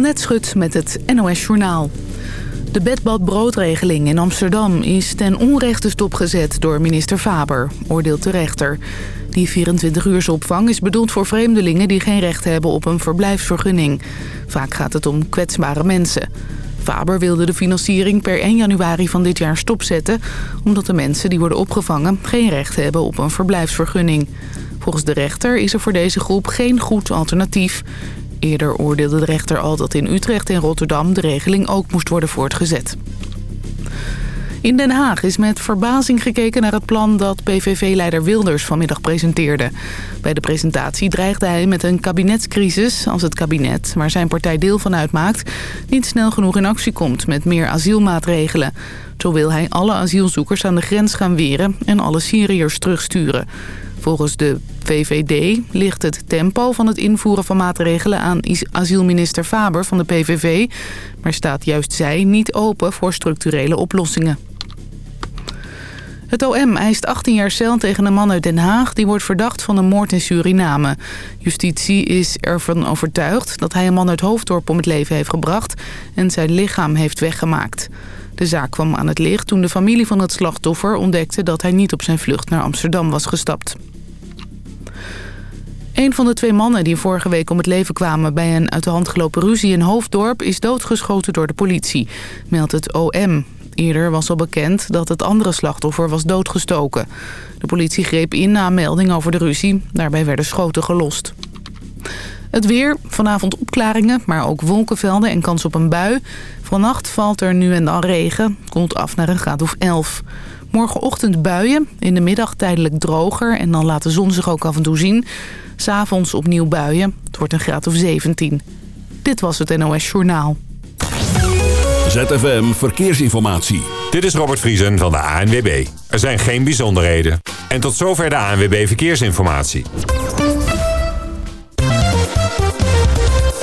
Annette Schut met het NOS Journaal. De bedbad-broodregeling in Amsterdam is ten onrechte stopgezet door minister Faber, oordeelt de rechter. Die 24-uursopvang is bedoeld voor vreemdelingen die geen recht hebben op een verblijfsvergunning. Vaak gaat het om kwetsbare mensen. Faber wilde de financiering per 1 januari van dit jaar stopzetten... omdat de mensen die worden opgevangen geen recht hebben op een verblijfsvergunning. Volgens de rechter is er voor deze groep geen goed alternatief. Eerder oordeelde de rechter al dat in Utrecht en Rotterdam de regeling ook moest worden voortgezet. In Den Haag is met verbazing gekeken naar het plan dat PVV-leider Wilders vanmiddag presenteerde. Bij de presentatie dreigde hij met een kabinetscrisis als het kabinet, waar zijn partij deel van uitmaakt, niet snel genoeg in actie komt met meer asielmaatregelen. Zo wil hij alle asielzoekers aan de grens gaan weren en alle Syriërs terugsturen. Volgens de VVD ligt het tempo van het invoeren van maatregelen aan asielminister Faber van de PVV... maar staat juist zij niet open voor structurele oplossingen. Het OM eist 18 jaar cel tegen een man uit Den Haag... die wordt verdacht van een moord in Suriname. Justitie is ervan overtuigd dat hij een man uit Hoofddorp om het leven heeft gebracht... en zijn lichaam heeft weggemaakt. De zaak kwam aan het licht toen de familie van het slachtoffer ontdekte... dat hij niet op zijn vlucht naar Amsterdam was gestapt. Een van de twee mannen die vorige week om het leven kwamen... bij een uit de hand gelopen ruzie in Hoofddorp... is doodgeschoten door de politie, meldt het OM. Eerder was al bekend dat het andere slachtoffer was doodgestoken. De politie greep in na melding over de ruzie. Daarbij werden schoten gelost. Het weer, vanavond opklaringen, maar ook wolkenvelden en kans op een bui. Vannacht valt er nu en dan regen, komt af naar een graad of 11. Morgenochtend buien, in de middag tijdelijk droger en dan laat de zon zich ook af en toe zien. S'avonds opnieuw buien, het wordt een graad of 17. Dit was het NOS Journaal. ZFM Verkeersinformatie. Dit is Robert Vriesen van de ANWB. Er zijn geen bijzonderheden. En tot zover de ANWB Verkeersinformatie.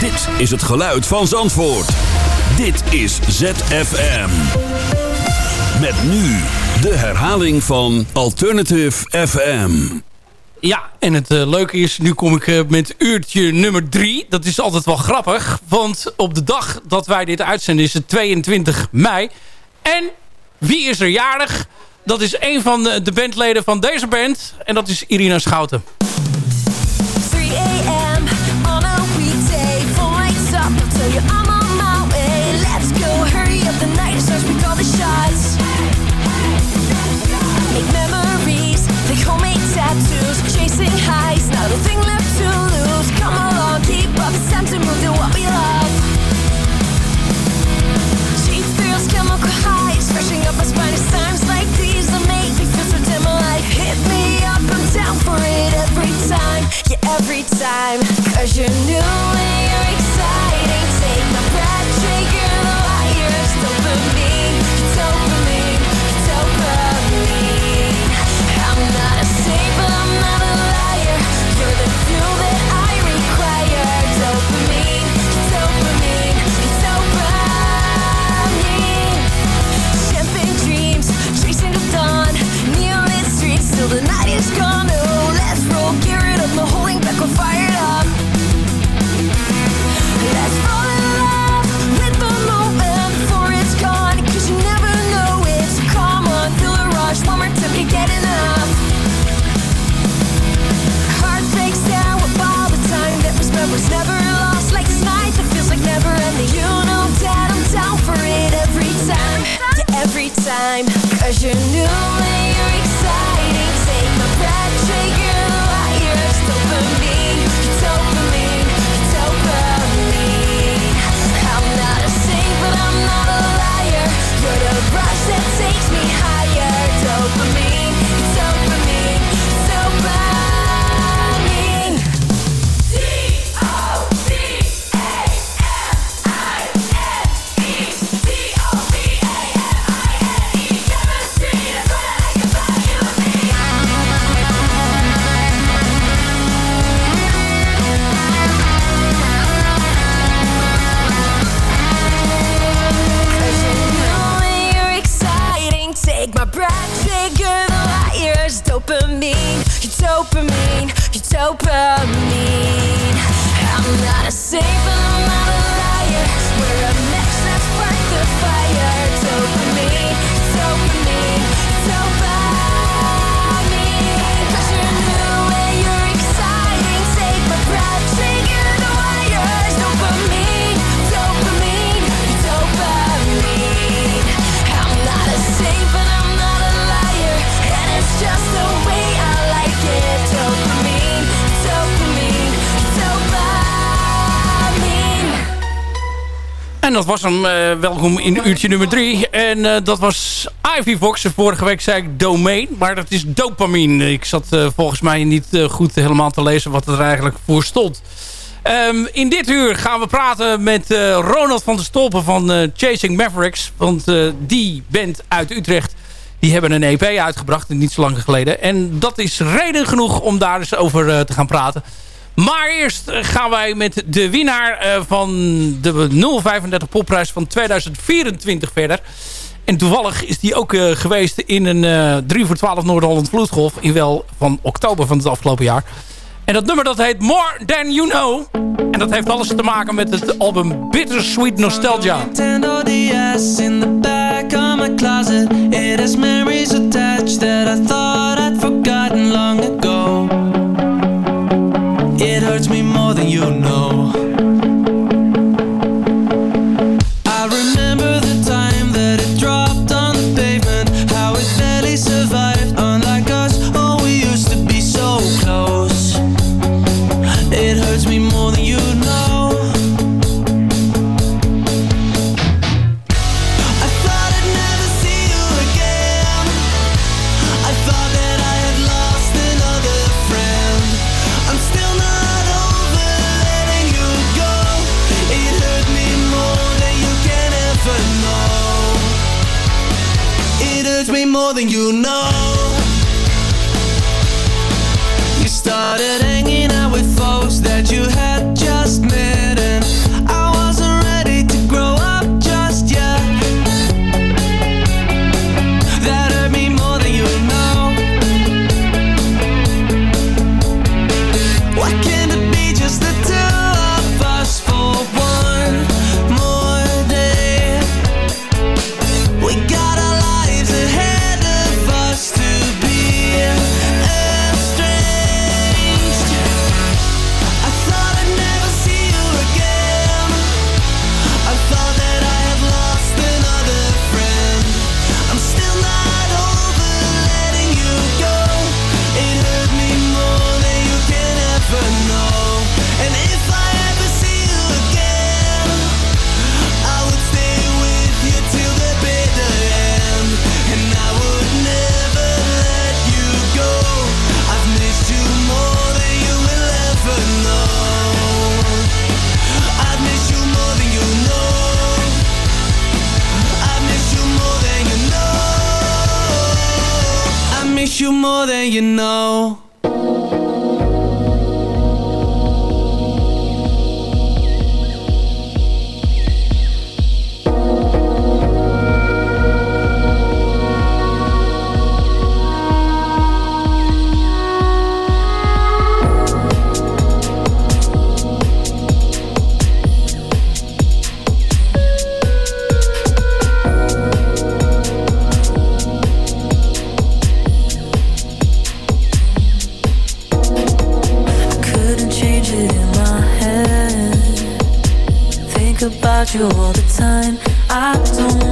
Dit is het geluid van Zandvoort. Dit is ZFM. Met nu de herhaling van Alternative FM. Ja, en het uh, leuke is, nu kom ik uh, met uurtje nummer drie. Dat is altijd wel grappig, want op de dag dat wij dit uitzenden is het 22 mei. En wie is er jarig? Dat is een van de, de bandleden van deze band en dat is Irina Schouten. every time. Cause you're new and you're En dat was hem. Eh, welkom in uurtje nummer 3. En eh, dat was Ivy Fox. Vorige week zei ik domein, maar dat is dopamine. Ik zat eh, volgens mij niet goed helemaal te lezen wat er eigenlijk voor stond. Ehm, in dit uur gaan we praten met Ronald van der Stolpen van Chasing Mavericks. Want die bent uit Utrecht, die hebben een EP uitgebracht niet zo lang geleden. En dat is reden genoeg om daar eens over te gaan praten. Maar eerst eh, gaan wij met de winnaar eh, van de 035 Popprijs van 2024 verder. En toevallig is die ook eh, geweest in een 3 voor 12 Noord-Holland Vloedgolf. In wel van oktober van het afgelopen jaar. En dat nummer dat heet More Than You Know. En dat heeft alles te maken met het album Bittersweet Nostalgia. It is memories attached that I thought I'd forgotten long ago you know. than you know. about you all the time. I don't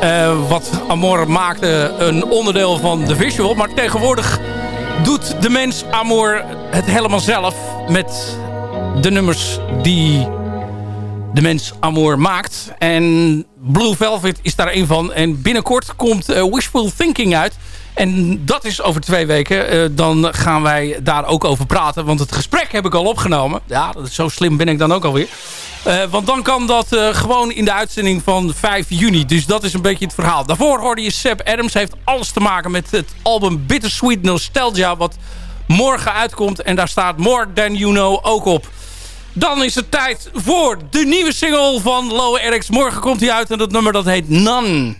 eh, wat Amor maakte een onderdeel van de visual. Maar tegenwoordig doet de mens Amor het helemaal zelf met de nummers die de mens Amor maakt. En Blue Velvet is daar een van. En binnenkort komt eh, Wishful Thinking uit. En dat is over twee weken. Eh, dan gaan wij daar ook over praten. Want het gesprek heb ik al opgenomen. Ja, zo slim ben ik dan ook alweer. Eh, want dan kan dat eh, gewoon in de uitzending van 5 juni. Dus dat is een beetje het verhaal. Daarvoor hoorde je Seb Adams. Heeft alles te maken met het album Bittersweet Nostalgia. Wat morgen uitkomt. En daar staat More Than You Know ook op. Dan is het tijd voor de nieuwe single van Low Erics. Morgen komt hij uit en dat nummer dat heet None.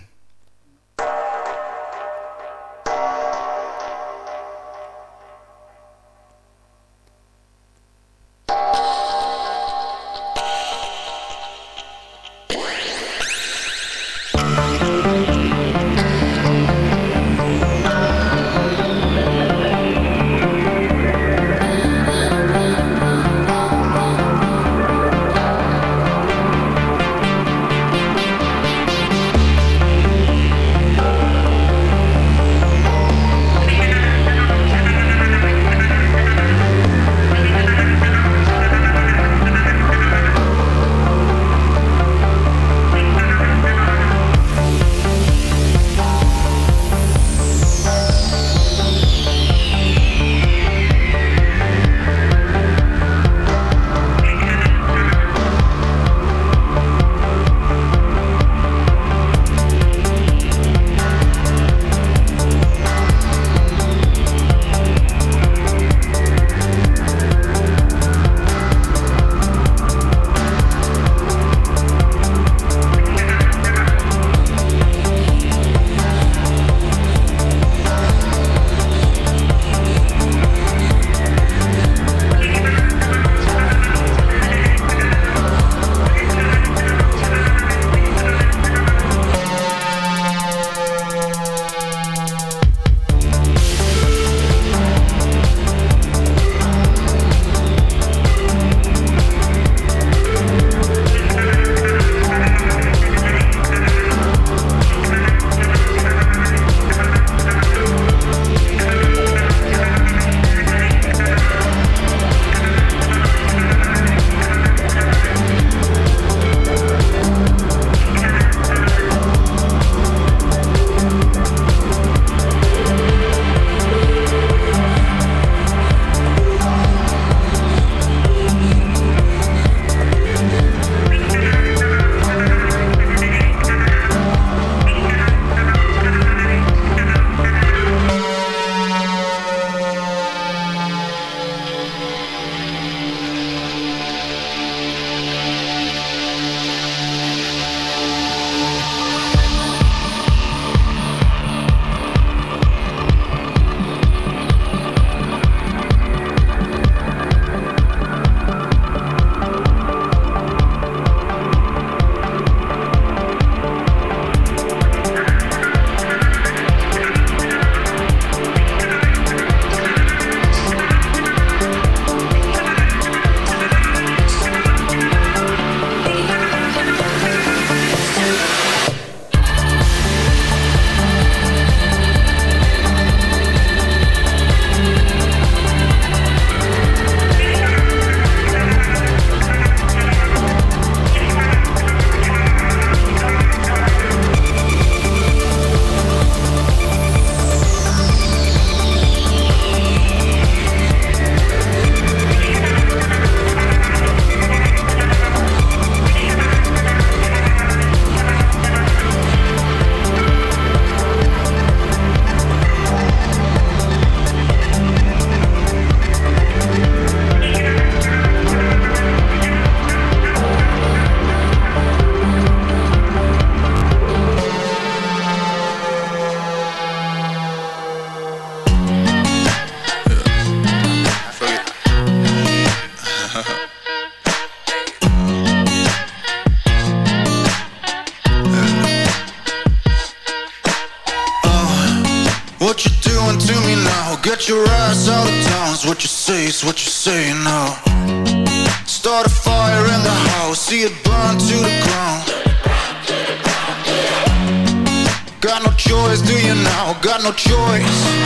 Choice.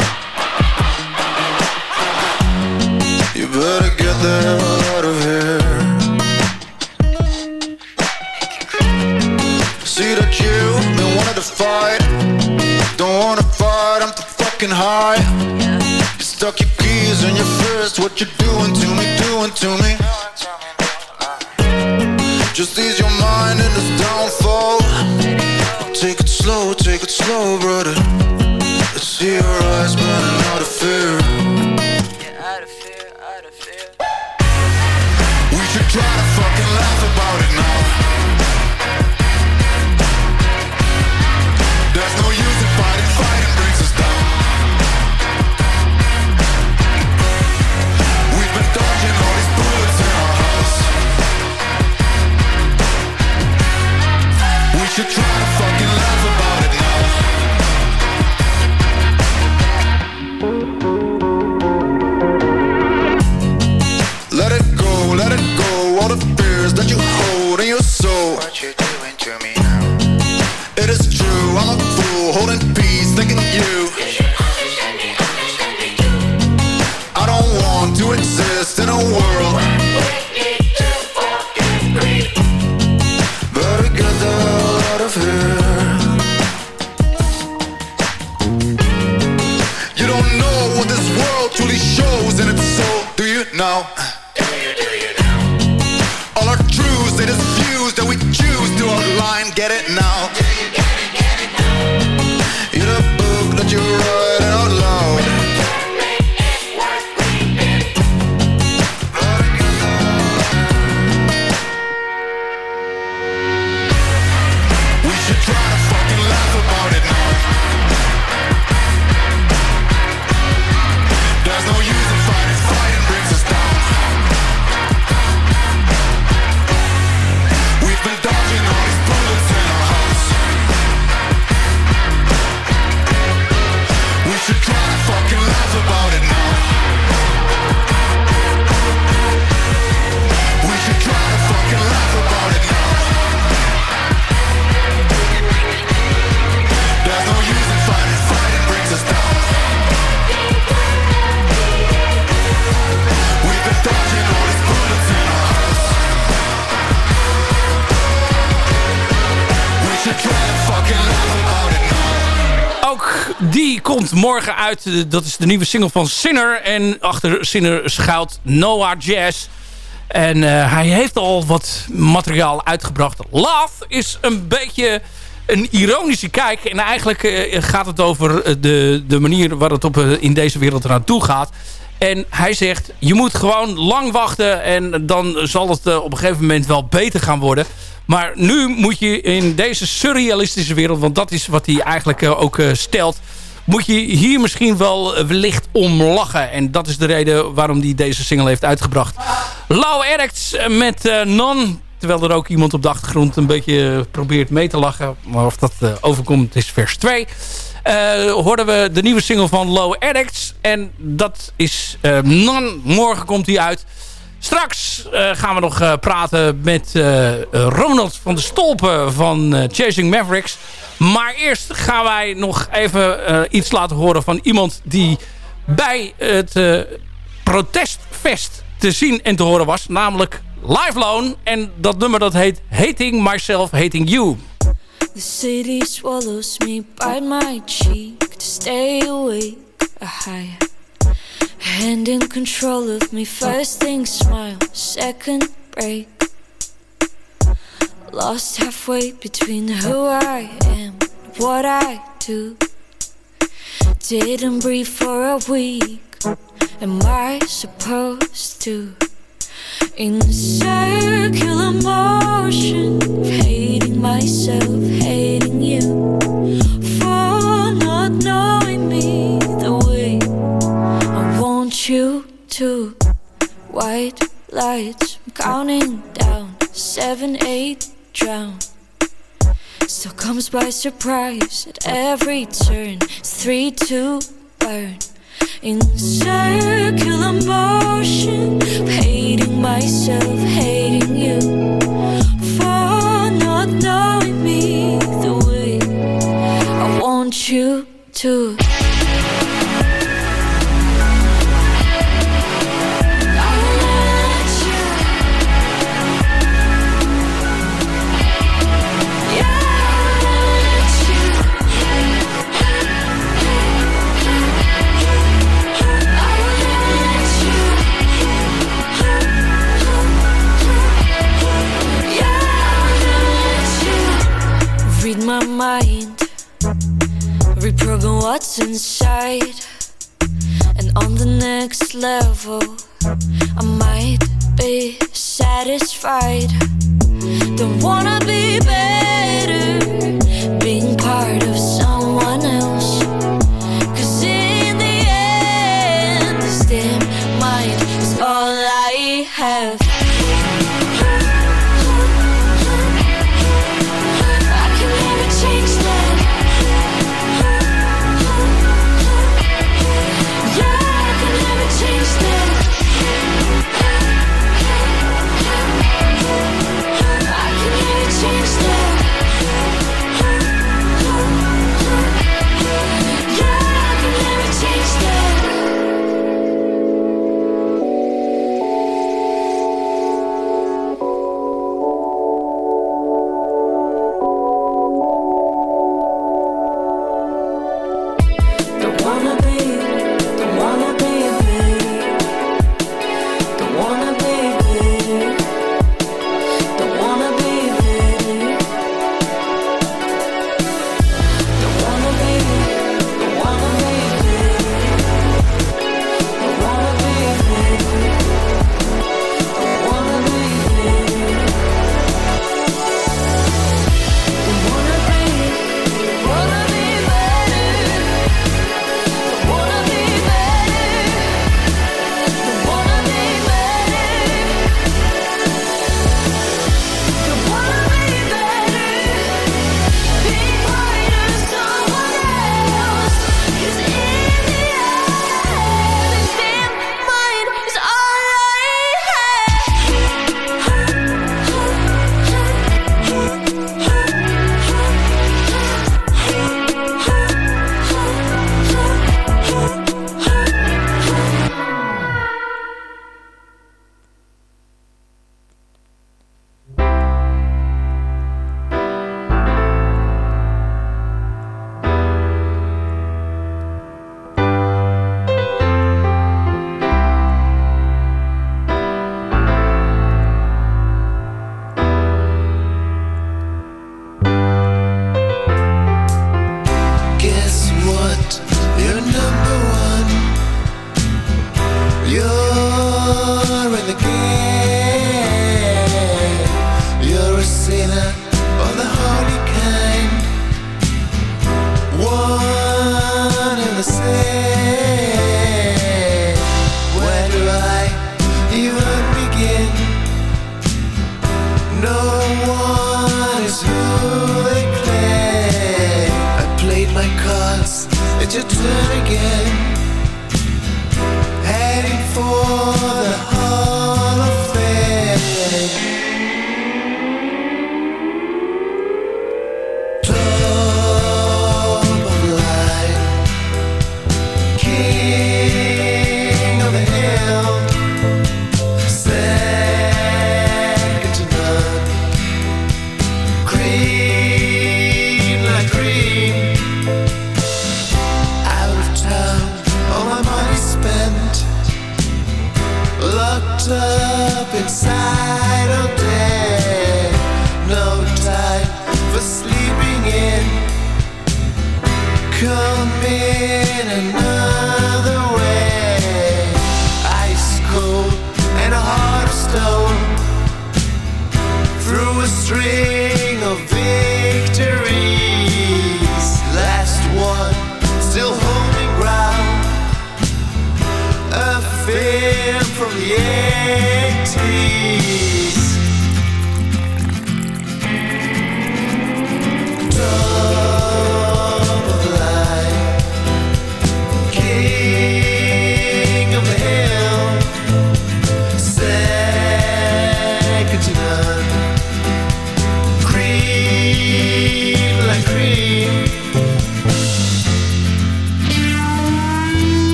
Eh, Dat is de nieuwe single van Sinner. En achter Sinner schuilt Noah Jazz. En eh, hij heeft al wat materiaal uitgebracht. Love is een beetje een ironische kijk. En eigenlijk eh, gaat het over de, de manier waar het op, in deze wereld eraan toe gaat. En hij zegt, je moet gewoon lang wachten en dan zal het op een gegeven moment wel beter gaan worden. Maar nu moet je in deze surrealistische wereld, want dat is wat hij eigenlijk ook stelt, moet je hier misschien wel eh, wellicht om lachen. En dat is de reden waarom hij deze single heeft uitgebracht. Low Addicts met eh, Non. Terwijl er ook iemand op de achtergrond een beetje eh, probeert mee te lachen. Maar of dat eh, overkomt is vers 2. Eh hoorden we de nieuwe single van Low Addicts. En dat is eh, Non. Morgen komt hij uit. Straks eh, gaan we nog eh, praten met eh, Ronald van de Stolpen van Chasing Mavericks. Maar eerst gaan wij nog even iets laten horen van iemand die bij het protestfest te zien en te horen was. Namelijk Live Loan. En dat nummer dat heet Hating Myself, Hating You. The city swallows me, bite my cheek to stay awake. Hand in control of me. First thing smile, second break. Lost halfway between who I am what I do. Didn't breathe for a week. Am I supposed to? In circular motion, hating myself, hating you, you to. White lights, I'm counting down, seven, eight, drown. Still comes by surprise at every turn. Three, two, burn. in circular motion, hating myself, hating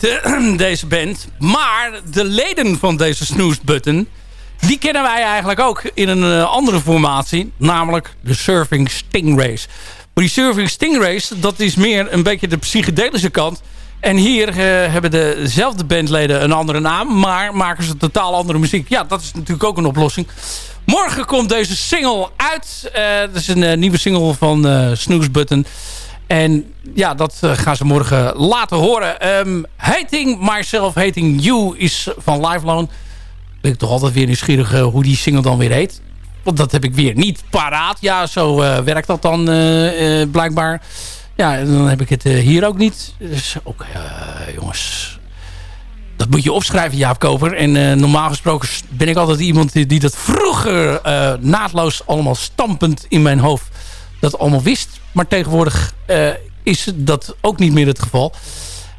Heette deze band. Maar de leden van deze Snooze Button... die kennen wij eigenlijk ook in een eh, andere formatie. Namelijk de Surfing Stingrays. Maar die Surfing Stingrays, dat is meer een beetje de psychedelische kant. En hier eh, hebben dezelfde bandleden een andere naam... maar maken ze totaal andere muziek. Ja, dat is natuurlijk ook een oplossing. Morgen komt deze single uit. Eh dat is een eh, nieuwe single van eh Snooze Button. En ja, dat eh, gaan ze morgen laten horen. Ehm, hating Myself, Hating You is van Lifelone. Ben ik toch altijd weer nieuwsgierig eh, hoe die single dan weer heet. Want dat heb ik weer niet paraat. Ja, zo eh, werkt dat dan blijkbaar. Ja, en dan heb ik het hier ook niet. Dus jongens... Dat moet je opschrijven, Jaap Koper. En normaal gesproken ben ik altijd iemand die, die dat vroeger naadloos allemaal stampend in mijn hoofd dat allemaal wist. Maar tegenwoordig eh, is dat ook niet meer het geval.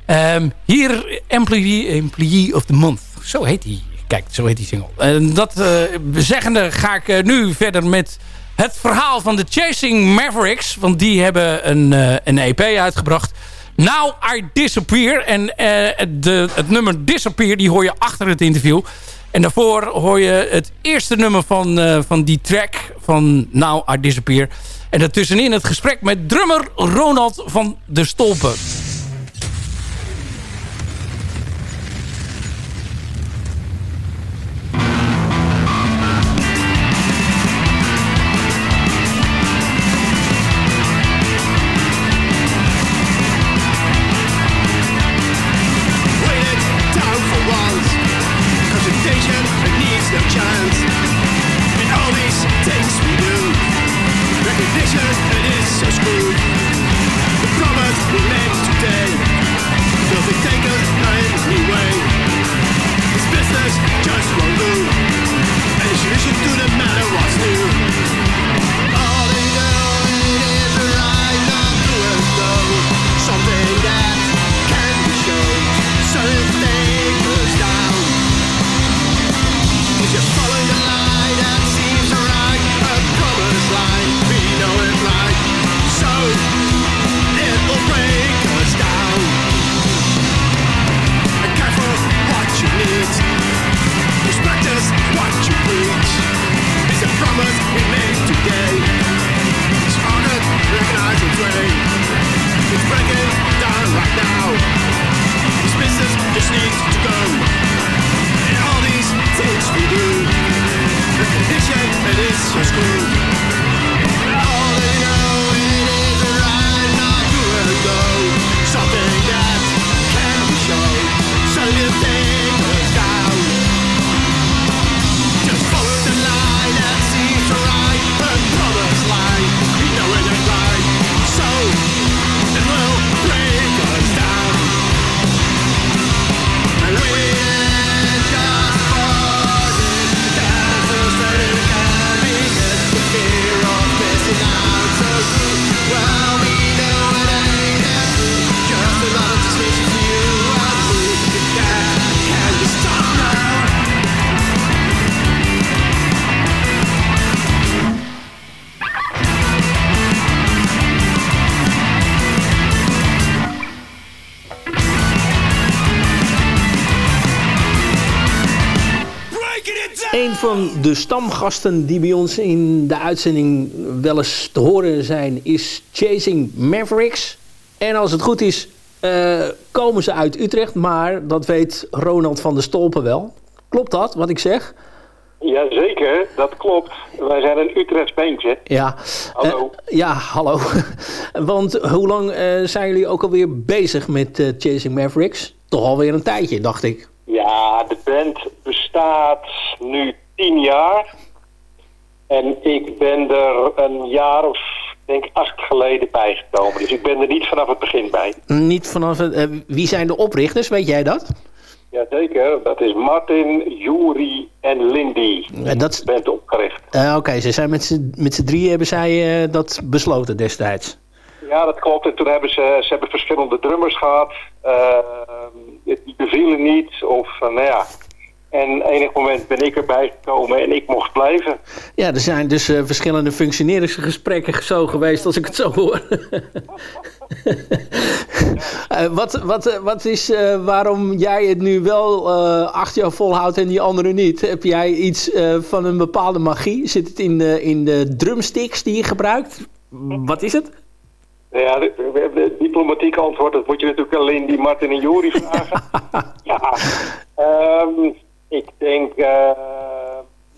Ehm, hier Employee, Employee of the Month. Zo heet die. Kijk, zo heet die single. En dat eh, zeggende ga ik eh, nu verder met het verhaal van de Chasing Mavericks. Want die hebben een, een EP uitgebracht. Now I Disappear. En de, het nummer Disappear die hoor je achter het interview. En daarvoor hoor je het eerste nummer van, van die track van Now I Disappear. En daartussenin het gesprek met drummer Ronald van de Stolpen. De stamgasten die bij ons in de uitzending wel eens te horen zijn... is Chasing Mavericks. En als het goed is, eh, komen ze uit Utrecht. Maar dat weet Ronald van der Stolpen wel. Klopt dat, wat ik zeg? Jazeker, dat klopt. Wij zijn een Utrechts bandje. Ja. Hallo. Eh, ja, hallo. Want hoe lang eh, zijn jullie ook alweer bezig met Chasing Mavericks? Toch alweer een tijdje, dacht ik. Ja, de band bestaat nu tien jaar. En ik ben er een jaar of, denk acht geleden bijgekomen. Dus ik ben er niet vanaf het begin bij. Niet vanaf het, eh, wie zijn de oprichters, weet jij dat? Jazeker, dat is Martin, Juri en Lindy. En dat band opgericht. Eh, Oké, ze zijn met z'n drieën hebben zij eh, dat besloten destijds. Ja, dat klopt. En toen hebben ze, ze hebben verschillende drummers gehad. Eh, die bevielen niet. Of, nou ja. En enig moment ben ik erbij gekomen en ik mocht blijven. Ja, er zijn dus eh, verschillende functioneringsgesprekken zo geweest als ik het zo hoor. Eh, wat, wat, eh, wat is waarom jij het nu wel acht jaar volhoudt en die anderen niet? Heb jij iets van een bepaalde magie? Zit het in de, in de drumsticks die je gebruikt? Wat is het? Ja, de, de- de diplomatiek antwoord, dat moet je natuurlijk alleen die Martin en Juri vragen. ja, ehm, ik denk eh,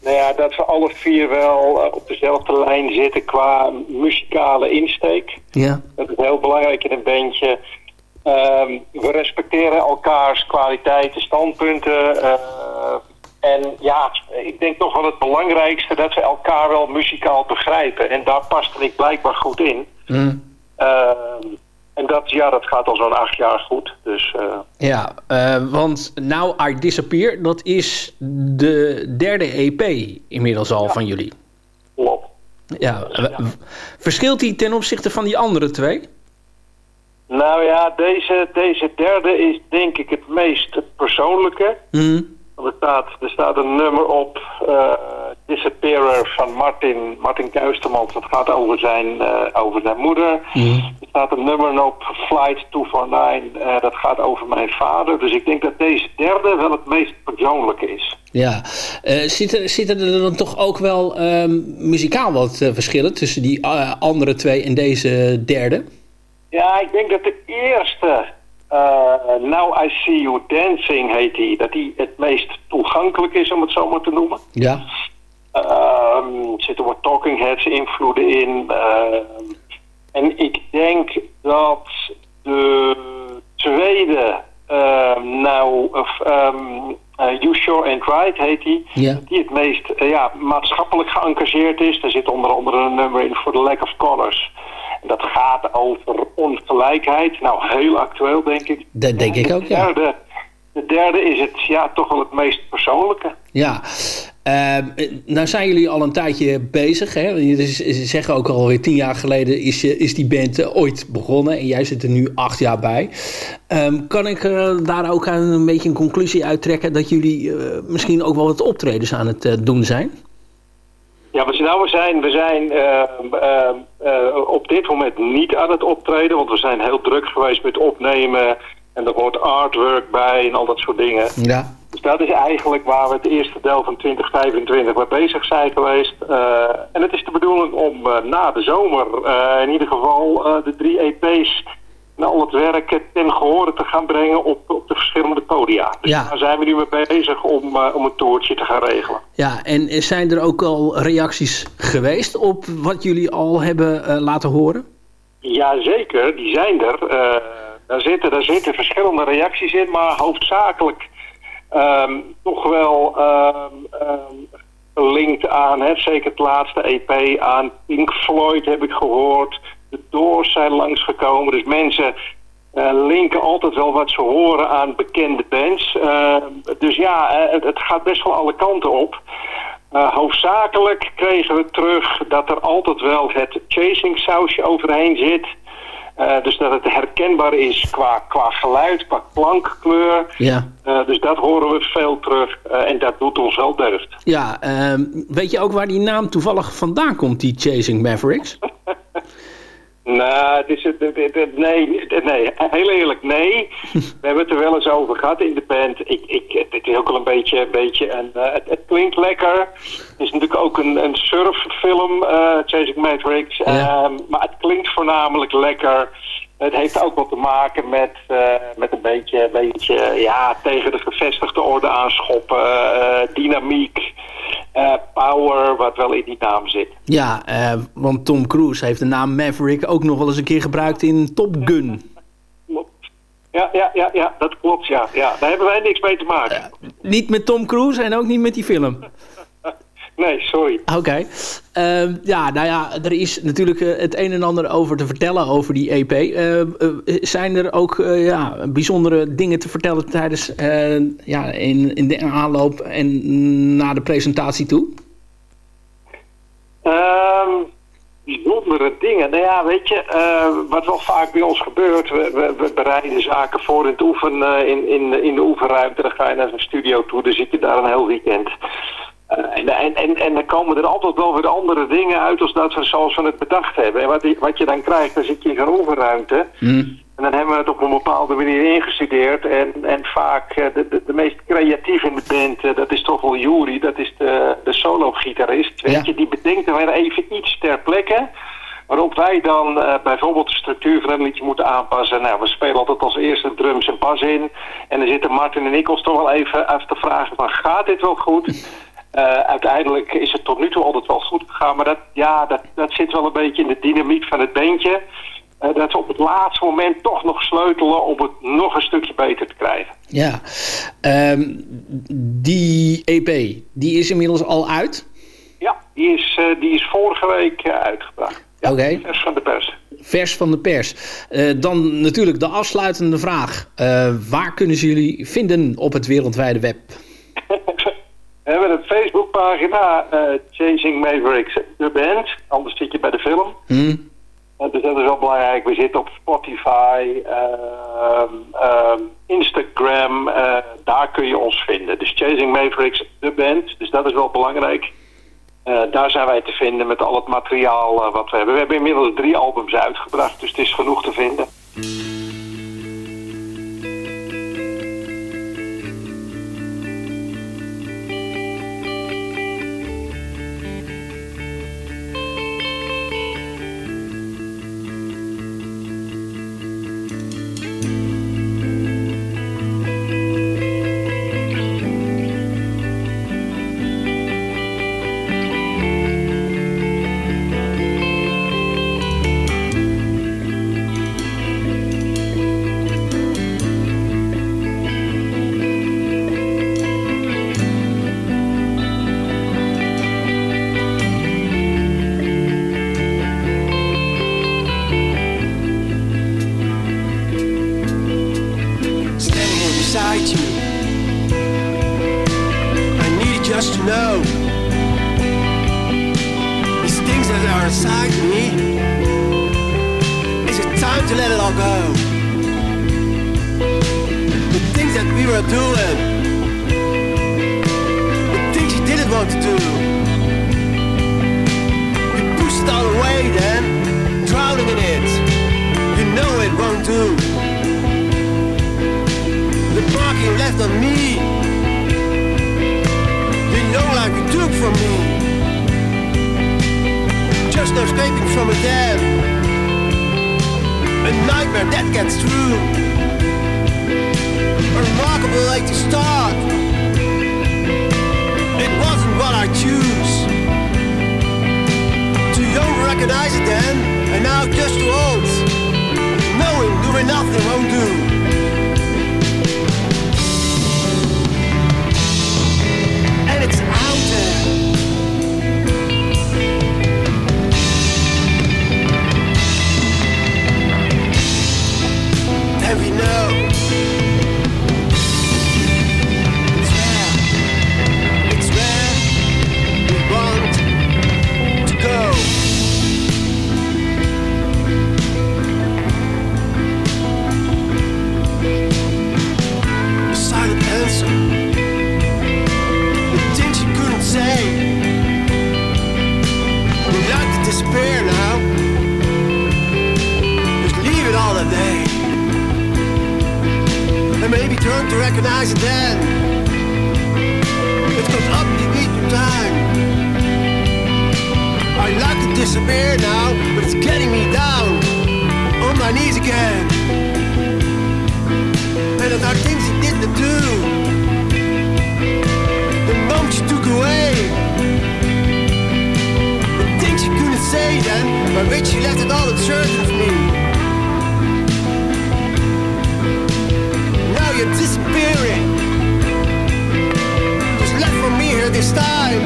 nou ja, dat we alle vier wel eh, op dezelfde lijn zitten qua muzikale insteek. Ja. Dat is heel belangrijk in een bandje. Ehm, we respecteren elkaars kwaliteiten, standpunten. eh, en ja, ik denk toch wel het belangrijkste dat we elkaar wel muzikaal begrijpen. En daar past ik blijkbaar goed in. Ehm, en dat, ja, dat gaat al zo'n acht jaar goed. Dus eh, Ja, eh, want Now I Disappear, dat is de derde EP inmiddels al van jullie. klopt. Ja, verschilt die ten opzichte van die andere twee? Nou ja, deze, deze derde is denk ik het meest persoonlijke. Want Er staat, er staat een nummer op, eh Disappearer van Martin, Martin Kuistermans. Dat gaat over zijn, eh, over zijn moeder. Er staat een nummer op, Flight 249. eh dat gaat over mijn vader. Dus ik denk dat deze derde wel het meest persoonlijke is. Ja, Eh, zitten, zitten er dan toch ook wel ehm, muzikaal wat verschillen tussen die andere twee en deze derde? Ja, ik denk dat de eerste, Now I See You Dancing heet die, dat die het meest toegankelijk is om het zo maar te noemen. Ja. Er zitten wat Talking Heads invloeden in. ehm, en ik denk dat de tweede, ehm, nou, of, eh, You Sure Ain't Right heet die, die het meest eh, ja, maatschappelijk geëngageerd is. Er zit onder andere een nummer in voor The Lack of Colors. En dat gaat over ongelijkheid. Nou, heel actueel denk ik. Dat denk ik ook, De ja. derde, de derde is het ja, toch wel het meest persoonlijke. Ja, Ehm, eh, nou zijn jullie al een tijdje bezig. Hè? Ze zeggen ook alweer tien jaar geleden is, is die band eh, ooit begonnen. En jij zit er nu acht jaar bij. Ehm, kan ik eh, daar ook aan een beetje een conclusie uittrekken... dat jullie eh, misschien ook wel wat optredens aan het doen zijn? Ja, we zijn, nou, we zijn, we zijn ehm, ehm, eh, op dit moment niet aan het optreden, want we zijn heel druk geweest met opnemen en er hoort artwork bij en al dat soort dingen. Ja. Dat is eigenlijk waar we het eerste deel van 2025 mee bezig zijn geweest. Eh, en het is de bedoeling om eh, na de zomer eh, in ieder geval de drie EP's en al het werk ten gehore te gaan brengen op, op de verschillende podia. Dus Ja. daar zijn we nu mee bezig om, om een toertje te gaan regelen. Ja, en zijn er ook al reacties geweest op wat jullie al hebben laten horen? Jazeker, die zijn er. Daar, zitten, daar zitten verschillende reacties in, maar hoofdzakelijk ehm, toch wel ehm, ehm, gelinkt aan, hè, zeker het laatste EP, aan Pink Floyd heb ik gehoord. De Doors zijn langsgekomen, dus mensen eh, linken altijd wel wat ze horen aan bekende bands. Dus ja, eh, het, het gaat best wel alle kanten op. Eh, hoofdzakelijk kregen we terug dat er altijd wel het chasing sausje overheen zit. Eh, dus dat het herkenbaar is qua, qua geluid, qua klankkleur. Ja. Eh, dus dat horen we veel terug eh, en dat doet ons wel deugd. Ja, ehm, weet je ook waar die naam toevallig vandaan komt, die Chasing Mavericks? Nou, het is het, nee, nee, heel eerlijk, nee. We hebben het er wel eens over gehad in de band. Ik, ik, het is ook wel een beetje, een beetje een, eh, het, het klinkt lekker. Het is natuurlijk ook een, een surffilm, eh Chasing Matrix. Ja. Ehm, maar het klinkt voornamelijk lekker. Het heeft ook wat te maken met, eh, met een beetje, een beetje ja, tegen de gevestigde orde aanschoppen. eh, dynamiek, eh, power, wat wel in die naam zit. Ja, want Tom Cruise heeft de naam Maverick ook nog wel eens een keer gebruikt in Top Gun. Ja, ja, ja, ja, dat klopt, ja. ja. Daar hebben wij niks mee te maken. Niet met Tom Cruise en ook niet met die film. Nee, sorry. Oké. Ehm, ja, nou ja, er is natuurlijk eh, het een en ander over te vertellen over die EP. Eh, eh, zijn er ook eh, ja, bijzondere dingen te vertellen tijdens ja, in, in de aanloop en na de presentatie toe? Ehm, bijzondere dingen. Nou ja, weet je, wat wel vaak bij ons gebeurt, we, we, we bereiden zaken voor in, het oefen, in, in, in de oefenruimte. Dan ga je naar zo'n studio toe, dan zit je daar een heel weekend. Eh, en, en, en, dan komen er altijd wel weer andere dingen uit als dat we zoals we het bedacht hebben. En wat, je- wat je dan krijgt, dan zit je in zo'n oefenruimte. En dan hebben we het op een bepaalde manier ingestudeerd. En, en vaak eh, de, de, de meest creatief in de band, eh, dat is toch wel Juri. Dat is de, de solo-gitarist. Weet je, die bedenkt er weer even iets ter plekke. Waarop wij dan bijvoorbeeld de structuur van een liedje moeten aanpassen. Nou, we spelen altijd als eerste drums en bas in. En dan zitten Martin en ik ons toch wel even af te vragen van gaat dit wel goed? Eh, uiteindelijk is het tot nu toe altijd wel goed gegaan. Maar dat, ja, dat, dat zit wel een beetje in de dynamiek van het beentje. Eh, dat we op het laatste moment toch nog sleutelen om het nog een stukje beter te krijgen. Ja. Ehm, die EP, die is inmiddels al uit. Ja, die is, eh, die is vorige week uitgebracht. Ja, Oké. vers van de pers. Vers van de pers. Dan natuurlijk de afsluitende vraag. Waar kunnen ze jullie vinden op het wereldwijde web? We hebben een Facebookpagina, eh Chasing Mavericks, de band. Anders zit je bij de film. Hm? Eh, dus dat is wel belangrijk. We zitten op Spotify, ehm, ehm, Instagram. eh, daar kun je ons vinden. Dus Chasing Mavericks, de band. Dus dat is wel belangrijk. Daar zijn wij te vinden met al het materiaal wat we hebben. We hebben inmiddels drie albums uitgebracht, dus het is genoeg te vinden. Despair now. Just leave it all that day. And maybe turn to recognize it then. It goes up the beat of time. I'd like to disappear now, but it's getting me down. On my knees again. And there are things you didn't do the moments you took away. Say then, which you left it all uncertain of me. Now you're disappearing. Just left for me here this time.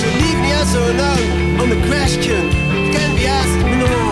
So leave the answer unknown on the question. Can't be asked no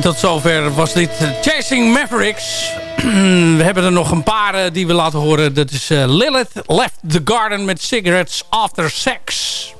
Tot zover was dit eh, Chasing Mavericks. we hebben er nog een paar eh, die we laten horen. Dat is eh, Lilith Left the Garden met Cigarettes After Sex.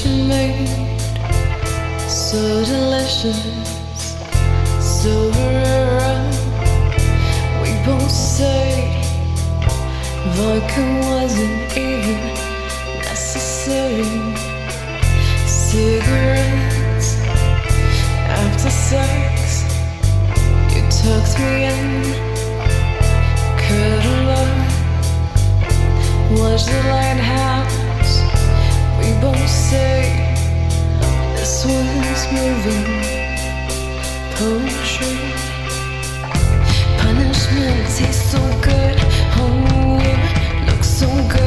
you made so delicious, so rare. We both say vodka wasn't even necessary. Cigarettes after sex, you tucked me in, cuddle up, watch the lighthouse. We both say this was moving poetry. Punishment tastes so good. Oh, Home looks so good.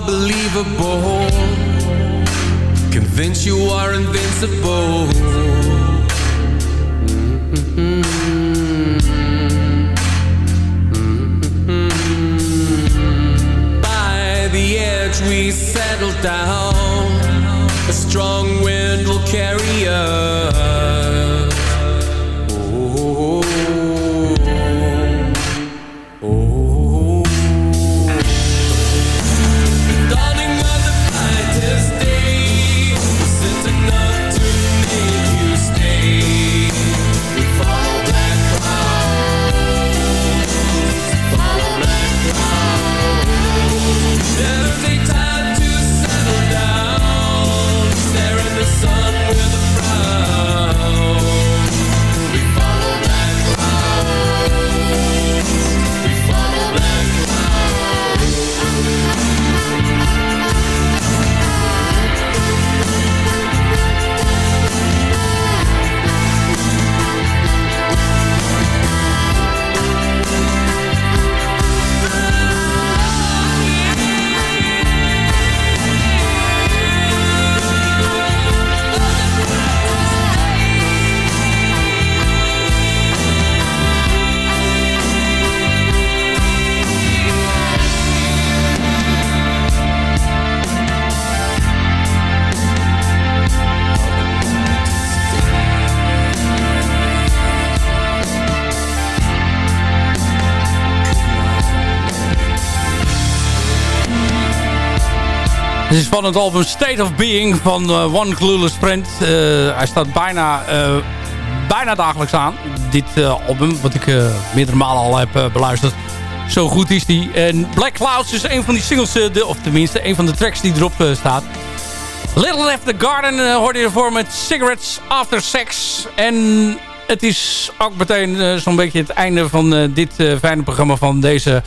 Are believable. Convince you are invincible. By the edge we settle down. A strong wind will carry us. Dit is van het album State of Being van eh, One Clueless Friend. Eh, hij staat bijna, eh, bijna dagelijks aan. Dit album, wat ik meerdere malen al heb beluisterd. Zo goed is die. En Black Clouds is een van die singles, de, of tenminste een van de tracks die erop staat. Little Left the Garden hoorde je ervoor met Cigarettes After Sex. En het is ook meteen zo'n beetje het einde van dit fijne programma van deze...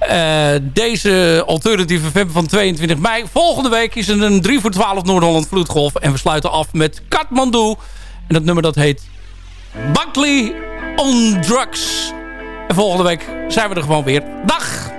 eh, deze alternatieve FM van 22 mei. Volgende week is er een 3 voor 12 Noord-Holland vloedgolf. En we sluiten af met Kathmandu. En dat nummer dat heet Buckley on Drugs. En volgende week zijn we er gewoon weer. Dag!